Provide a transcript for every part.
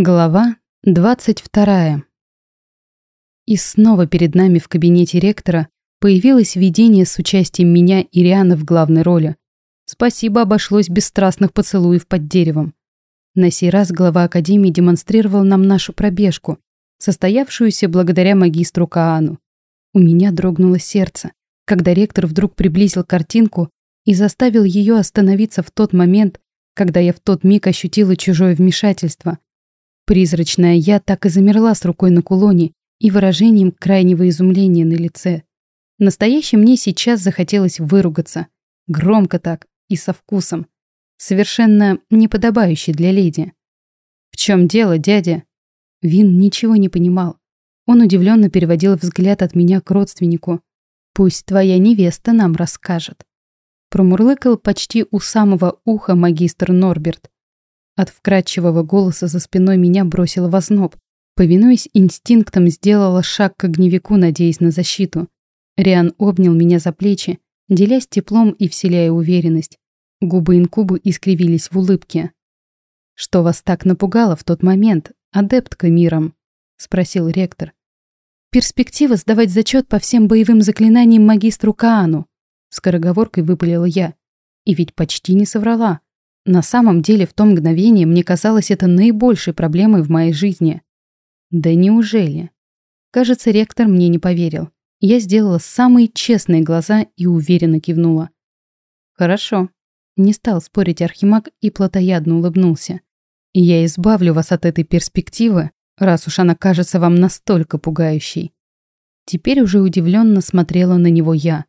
Глава 22. И снова перед нами в кабинете ректора появилось видение с участием меня и Рианы в главной роли. Спасибо, обошлось без страстных поцелуев под деревом. На сей раз глава Академии демонстрировал нам нашу пробежку, состоявшуюся благодаря магистру Каану. У меня дрогнуло сердце, когда ректор вдруг приблизил картинку и заставил ее остановиться в тот момент, когда я в тот миг ощутила чужое вмешательство – Призрачная я так и замерла с рукой на кулоне и выражением крайнего изумления на лице. Настоящее мне сейчас захотелось выругаться. Громко так и со вкусом. Совершенно неподобающий для леди. «В чем дело, дядя?» Вин ничего не понимал. Он удивленно переводил взгляд от меня к родственнику. «Пусть твоя невеста нам расскажет». Промурлыкал почти у самого уха магистр Норберт. От вкрадчивого голоса за спиной меня бросило в озноб. Повинуясь инстинктам, сделала шаг к огневику, надеясь на защиту. Риан обнял меня за плечи, делясь теплом и вселяя уверенность. Губы инкубы искривились в улыбке. «Что вас так напугало в тот момент, адептка миром?» — спросил ректор. «Перспектива сдавать зачет по всем боевым заклинаниям магистру Каану», — скороговоркой выпалила я. И ведь почти не соврала. На самом деле, в то мгновение мне казалось это наибольшей проблемой в моей жизни. Да неужели? Кажется, ректор мне не поверил. Я сделала самые честные глаза и уверенно кивнула. «Хорошо». Не стал спорить Архимаг и плотоядно улыбнулся. «И я избавлю вас от этой перспективы, раз уж она кажется вам настолько пугающей». Теперь уже удивленно смотрела на него я.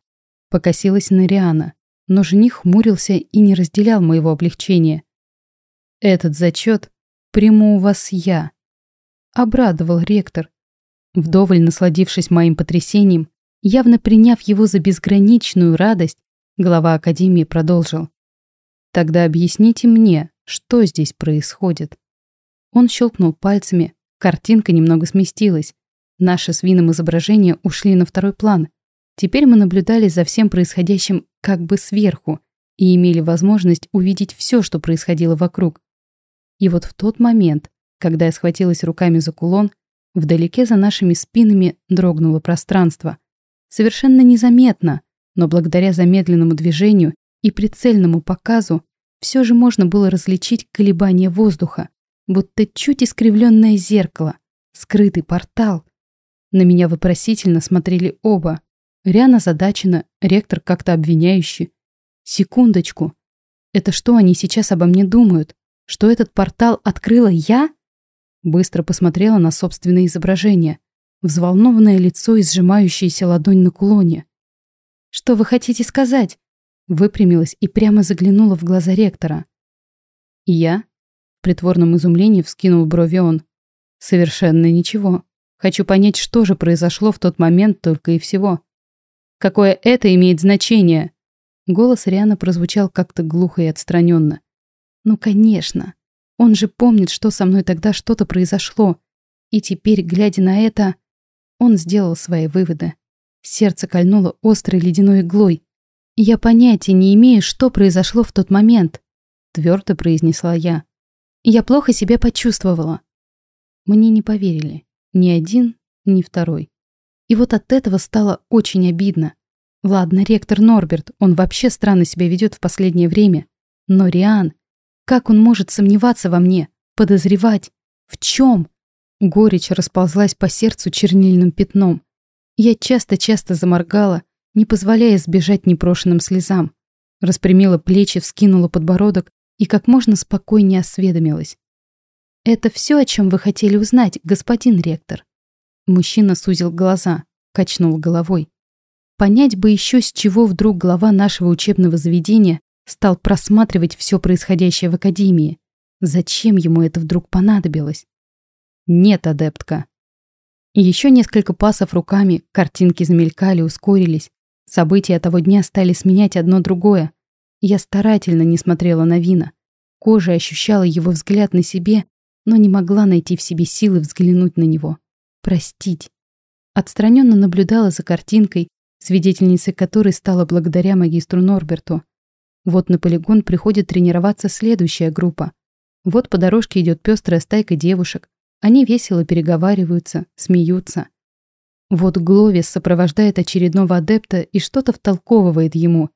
Покосилась на Риана но жених хмурился и не разделял моего облегчения. «Этот зачет приму у вас я», — обрадовал ректор. Вдоволь насладившись моим потрясением, явно приняв его за безграничную радость, глава Академии продолжил. «Тогда объясните мне, что здесь происходит?» Он щелкнул пальцами, картинка немного сместилась. Наши с Вином изображения ушли на второй план — Теперь мы наблюдали за всем происходящим как бы сверху и имели возможность увидеть все, что происходило вокруг. И вот в тот момент, когда я схватилась руками за кулон, вдалеке за нашими спинами дрогнуло пространство. Совершенно незаметно, но благодаря замедленному движению и прицельному показу все же можно было различить колебания воздуха, будто чуть искривленное зеркало, скрытый портал. На меня вопросительно смотрели оба, Риана задачена, ректор как-то обвиняющий. Секундочку. Это что они сейчас обо мне думают? Что этот портал открыла я? Быстро посмотрела на собственное изображение. Взволнованное лицо и сжимающаяся ладонь на кулоне. «Что вы хотите сказать?» Выпрямилась и прямо заглянула в глаза ректора. «Я?» В притворном изумлении вскинул брови он. «Совершенно ничего. Хочу понять, что же произошло в тот момент только и всего. Какое это имеет значение?» Голос Риана прозвучал как-то глухо и отстраненно. «Ну, конечно. Он же помнит, что со мной тогда что-то произошло. И теперь, глядя на это, он сделал свои выводы. Сердце кольнуло острой ледяной иглой. «Я понятия не имею, что произошло в тот момент», — твердо произнесла я. «Я плохо себя почувствовала». Мне не поверили. Ни один, ни второй. И вот от этого стало очень обидно. Ладно, ректор Норберт, он вообще странно себя ведет в последнее время. Но Риан, как он может сомневаться во мне, подозревать? В чем? Горечь расползлась по сердцу чернильным пятном. Я часто-часто заморгала, не позволяя сбежать непрошенным слезам. Распрямила плечи, вскинула подбородок и как можно спокойнее осведомилась. «Это все, о чем вы хотели узнать, господин ректор?» Мужчина сузил глаза, качнул головой. Понять бы еще, с чего вдруг глава нашего учебного заведения стал просматривать все происходящее в академии. Зачем ему это вдруг понадобилось? Нет, адептка. Еще несколько пасов руками, картинки замелькали, ускорились. События того дня стали сменять одно другое. Я старательно не смотрела на Вина. Кожа ощущала его взгляд на себе, но не могла найти в себе силы взглянуть на него простить. Отстраненно наблюдала за картинкой, свидетельницей которой стала благодаря магистру Норберту. Вот на полигон приходит тренироваться следующая группа. Вот по дорожке идет пестрая стайка девушек. Они весело переговариваются, смеются. Вот Гловис сопровождает очередного адепта и что-то втолковывает ему.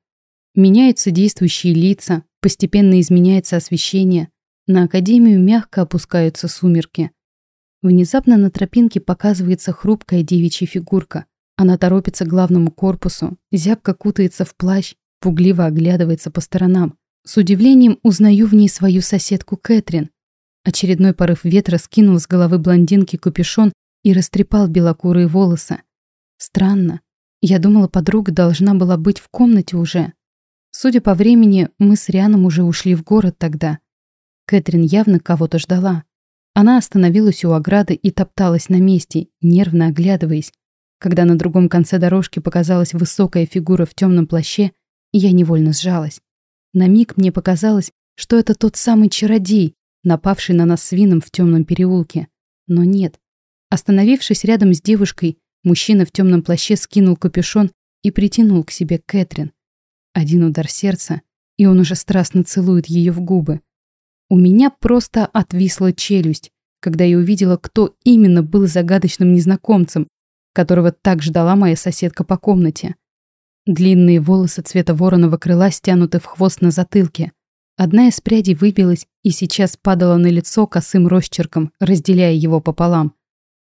Меняются действующие лица, постепенно изменяется освещение. На Академию мягко опускаются сумерки. Внезапно на тропинке показывается хрупкая девичья фигурка. Она торопится к главному корпусу, зябко кутается в плащ, пугливо оглядывается по сторонам. С удивлением узнаю в ней свою соседку Кэтрин. Очередной порыв ветра скинул с головы блондинки капюшон и растрепал белокурые волосы. Странно. Я думала, подруга должна была быть в комнате уже. Судя по времени, мы с Рианом уже ушли в город тогда. Кэтрин явно кого-то ждала. Она остановилась у ограды и топталась на месте, нервно оглядываясь. Когда на другом конце дорожки показалась высокая фигура в темном плаще, я невольно сжалась. На миг мне показалось, что это тот самый чародей, напавший на нас с Вином в темном переулке. Но нет. Остановившись рядом с девушкой, мужчина в темном плаще скинул капюшон и притянул к себе Кэтрин. Один удар сердца, и он уже страстно целует ее в губы. У меня просто отвисла челюсть, когда я увидела, кто именно был загадочным незнакомцем, которого так ждала моя соседка по комнате. Длинные волосы цвета вороного крыла стянуты в хвост на затылке. Одна из прядей выбилась и сейчас падала на лицо косым росчерком, разделяя его пополам.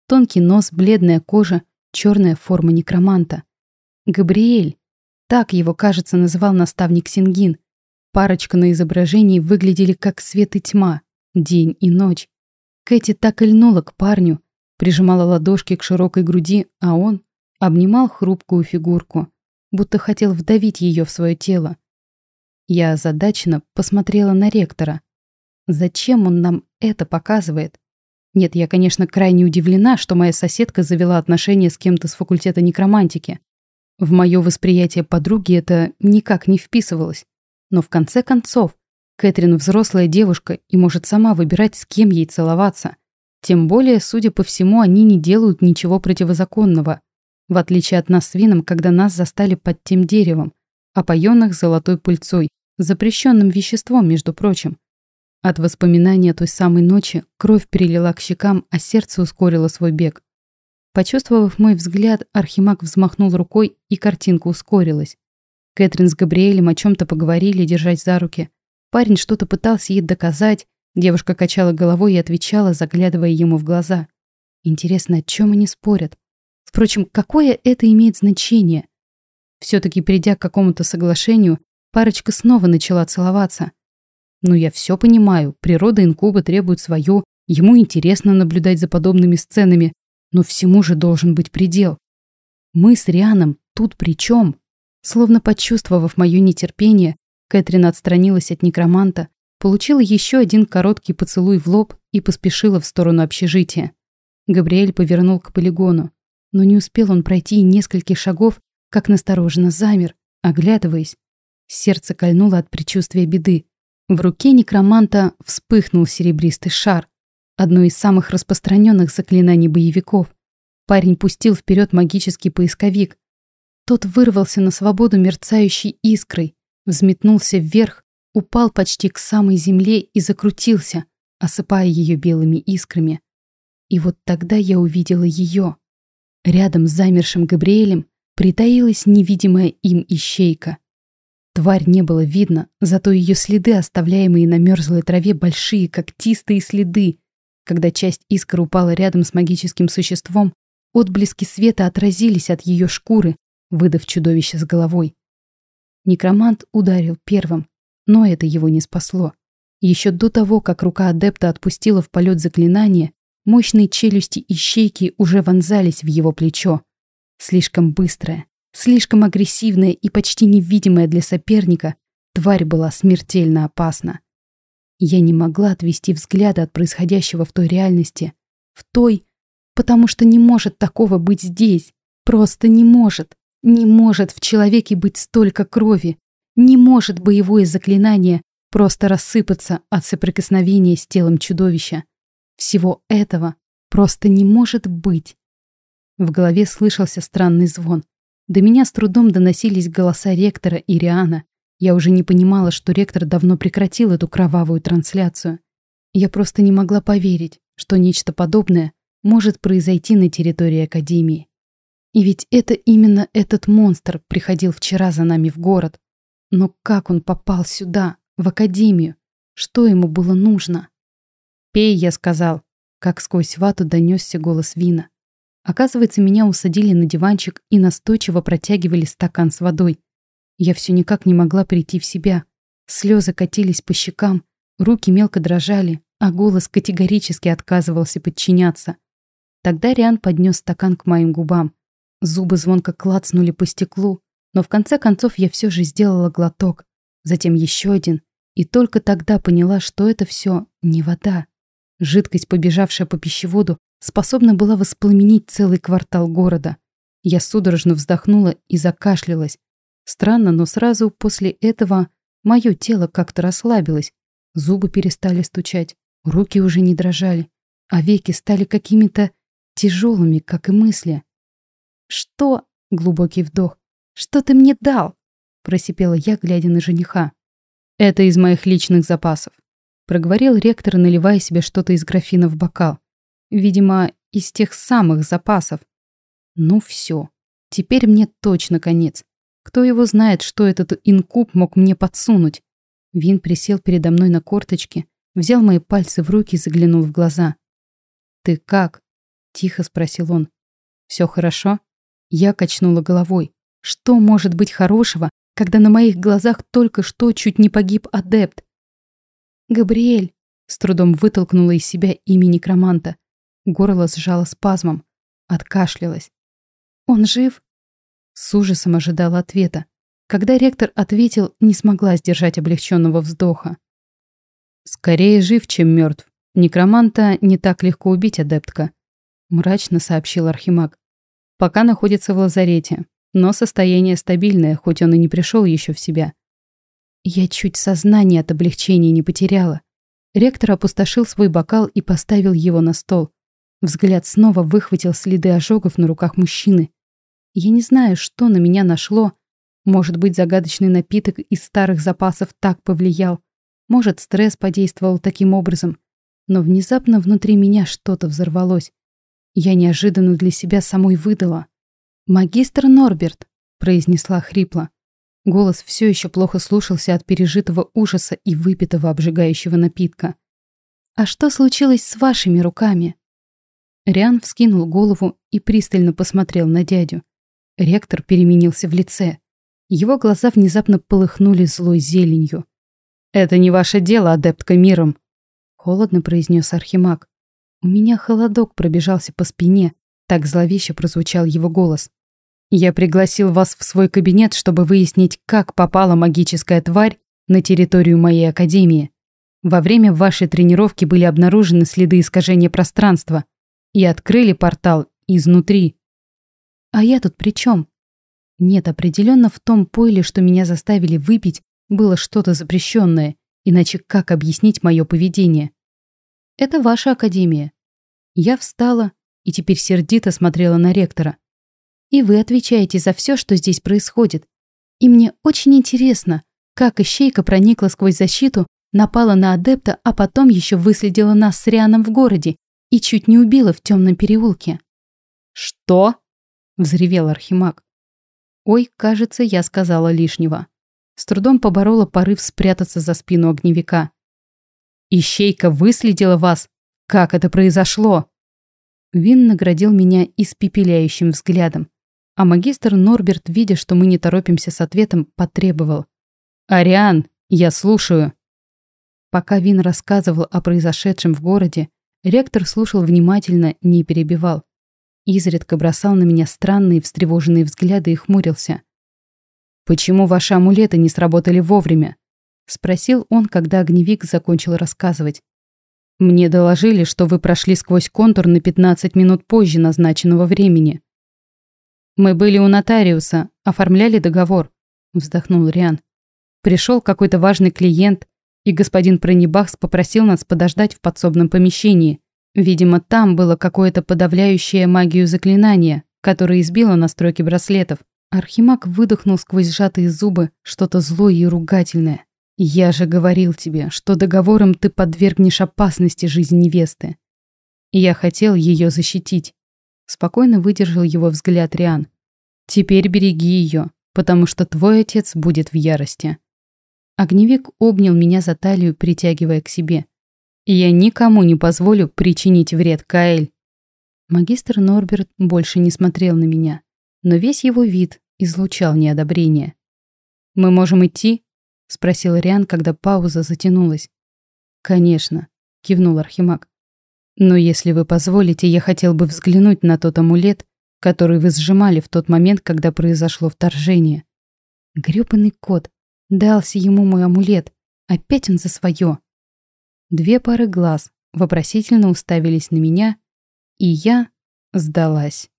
Тонкий нос, бледная кожа, черная форма некроманта. Габриэль. Так его, кажется, называл наставник Сингин. Парочка на изображении выглядели как свет и тьма, день и ночь. Кэти так и льнула к парню, прижимала ладошки к широкой груди, а он обнимал хрупкую фигурку, будто хотел вдавить ее в свое тело. Я озадаченно посмотрела на ректора. Зачем он нам это показывает? Нет, я, конечно, крайне удивлена, что моя соседка завела отношения с кем-то с факультета некромантики. В мое восприятие подруги это никак не вписывалось. Но в конце концов, Кэтрин взрослая девушка и может сама выбирать, с кем ей целоваться. Тем более, судя по всему, они не делают ничего противозаконного. В отличие от нас с Вином, когда нас застали под тем деревом, опоенных золотой пыльцой, запрещенным веществом, между прочим. От воспоминания той самой ночи кровь перелила к щекам, а сердце ускорило свой бег. Почувствовав мой взгляд, Архимаг взмахнул рукой, и картинка ускорилась. Кэтрин с Габриэлем о чем то поговорили, держась за руки. Парень что-то пытался ей доказать, девушка качала головой и отвечала, заглядывая ему в глаза. Интересно, о чем они спорят? Впрочем, какое это имеет значение? все таки придя к какому-то соглашению, парочка снова начала целоваться. Ну, я все понимаю, природа инкуба требует свое, ему интересно наблюдать за подобными сценами, но всему же должен быть предел. Мы с Рианом тут при чем? Словно почувствовав мое нетерпение, Кэтрин отстранилась от некроманта, получила еще один короткий поцелуй в лоб и поспешила в сторону общежития. Габриэль повернул к полигону, но не успел он пройти нескольких шагов, как настороженно замер, оглядываясь. Сердце кольнуло от предчувствия беды. В руке некроманта вспыхнул серебристый шар, одно из самых распространенных заклинаний боевиков. Парень пустил вперед магический поисковик, тот вырвался на свободу мерцающей искрой, взметнулся вверх, упал почти к самой земле и закрутился, осыпая ее белыми искрами. И вот тогда я увидела ее. Рядом с замершим Габриэлем притаилась невидимая им ищейка. Тварь не было видно, зато ее следы, оставляемые на мерзлой траве, большие, когтистые следы. Когда часть искр упала рядом с магическим существом, отблески света отразились от ее шкуры, выдав чудовище с головой. Некромант ударил первым, но это его не спасло. Еще до того, как рука адепта отпустила в полет заклинание, мощные челюсти и щейки уже вонзались в его плечо. Слишком быстрая, слишком агрессивная и почти невидимая для соперника, тварь была смертельно опасна. Я не могла отвести взгляда от происходящего в той реальности. В той, потому что не может такого быть здесь. Просто не может. Не может в человеке быть столько крови. Не может боевое заклинание просто рассыпаться от соприкосновения с телом чудовища. Всего этого просто не может быть. В голове слышался странный звон. До меня с трудом доносились голоса ректора и Риана. Я уже не понимала, что ректор давно прекратил эту кровавую трансляцию. Я просто не могла поверить, что нечто подобное может произойти на территории Академии. И ведь это именно этот монстр приходил вчера за нами в город. Но как он попал сюда, в Академию? Что ему было нужно? «Пей», — я сказал, как сквозь вату донесся голос Вина. Оказывается, меня усадили на диванчик и настойчиво протягивали стакан с водой. Я все никак не могла прийти в себя. Слезы катились по щекам, руки мелко дрожали, а голос категорически отказывался подчиняться. Тогда Риан поднес стакан к моим губам. Зубы звонко клацнули по стеклу, но в конце концов я все же сделала глоток, затем еще один, и только тогда поняла, что это все не вода. Жидкость, побежавшая по пищеводу, способна была воспламенить целый квартал города. Я судорожно вздохнула и закашлялась. Странно, но сразу после этого мое тело как-то расслабилось. Зубы перестали стучать, руки уже не дрожали, а веки стали какими-то тяжелыми, как и мысли. «Что?» — глубокий вдох. «Что ты мне дал?» — просипела я, глядя на жениха. «Это из моих личных запасов», — проговорил ректор, наливая себе что-то из графина в бокал. Видимо, из тех самых запасов. Ну все, теперь мне точно конец. Кто его знает, что этот инкуб мог мне подсунуть? Вин присел передо мной на корточки, взял мои пальцы в руки и заглянул в глаза. «Ты как?» — тихо спросил он. «Все хорошо?» Я качнула головой. Что может быть хорошего, когда на моих глазах только что чуть не погиб адепт? «Габриэль!» — с трудом вытолкнула из себя имя некроманта. Горло сжало спазмом. Откашлялась. «Он жив?» С ужасом ожидала ответа. Когда ректор ответил, не смогла сдержать облегченного вздоха. «Скорее жив, чем мертв. Некроманта не так легко убить, адептка», мрачно сообщил Архимаг. «Пока находится в лазарете, но состояние стабильное, хоть он и не пришел еще в себя». Я чуть сознание от облегчения не потеряла. Ректор опустошил свой бокал и поставил его на стол. Взгляд снова выхватил следы ожогов на руках мужчины. Я не знаю, что на меня нашло. Может быть, загадочный напиток из старых запасов так повлиял. Может, стресс подействовал таким образом. Но внезапно внутри меня что-то взорвалось. Я неожиданно для себя самой выдала. «Магистр Норберт», — произнесла хрипло. Голос все еще плохо слушался от пережитого ужаса и выпитого обжигающего напитка. «А что случилось с вашими руками?» Риан вскинул голову и пристально посмотрел на дядю. Ректор переменился в лице. Его глаза внезапно полыхнули злой зеленью. «Это не ваше дело, адептка миром», — холодно произнес Архимаг. У меня холодок пробежался по спине, так зловеще прозвучал его голос. «Я пригласил вас в свой кабинет, чтобы выяснить, как попала магическая тварь на территорию моей академии. Во время вашей тренировки были обнаружены следы искажения пространства и открыли портал изнутри. А я тут при чем? Нет, определенно в том пойле, что меня заставили выпить, было что-то запрещенное, иначе как объяснить мое поведение? Это ваша академия. Я встала и теперь сердито смотрела на ректора. И вы отвечаете за все, что здесь происходит. И мне очень интересно, как ищейка проникла сквозь защиту, напала на адепта, а потом еще выследила нас с Рианом в городе и чуть не убила в темном переулке. «Что?» — взревел Архимаг. «Ой, кажется, я сказала лишнего». С трудом поборола порыв спрятаться за спину огневика. «Ищейка выследила вас? Как это произошло?» Вин наградил меня испепеляющим взглядом, а магистр Норберт, видя, что мы не торопимся с ответом, потребовал. «Ариан, я слушаю». Пока Вин рассказывал о произошедшем в городе, Ректор слушал внимательно, не перебивал. Изредка бросал на меня странные встревоженные взгляды и хмурился. «Почему ваши амулеты не сработали вовремя?» — спросил он, когда огневик закончил рассказывать. «Мне доложили, что вы прошли сквозь контур на 15 минут позже назначенного времени». «Мы были у нотариуса, оформляли договор», — вздохнул Риан. «Пришел какой-то важный клиент, и господин Пронебахс попросил нас подождать в подсобном помещении. Видимо, там было какое-то подавляющее магию заклинание, которое избило настройки браслетов. Архимаг выдохнул сквозь сжатые зубы что-то злое и ругательное. Я же говорил тебе, что договором ты подвергнешь опасности жизнь невесты. Я хотел ее защитить. Спокойно выдержал его взгляд Риан. Теперь береги ее, потому что твой отец будет в ярости. Огневик обнял меня за талию, притягивая к себе. Я никому не позволю причинить вред, Каэль. Магистр Норберт больше не смотрел на меня, но весь его вид излучал неодобрение. «Мы можем идти?» — спросил Риан, когда пауза затянулась. «Конечно», — кивнул Архимаг. «Но если вы позволите, я хотел бы взглянуть на тот амулет, который вы сжимали в тот момент, когда произошло вторжение. Грёбаный кот. Дался ему мой амулет. Опять он за свое. Две пары глаз вопросительно уставились на меня, и я сдалась.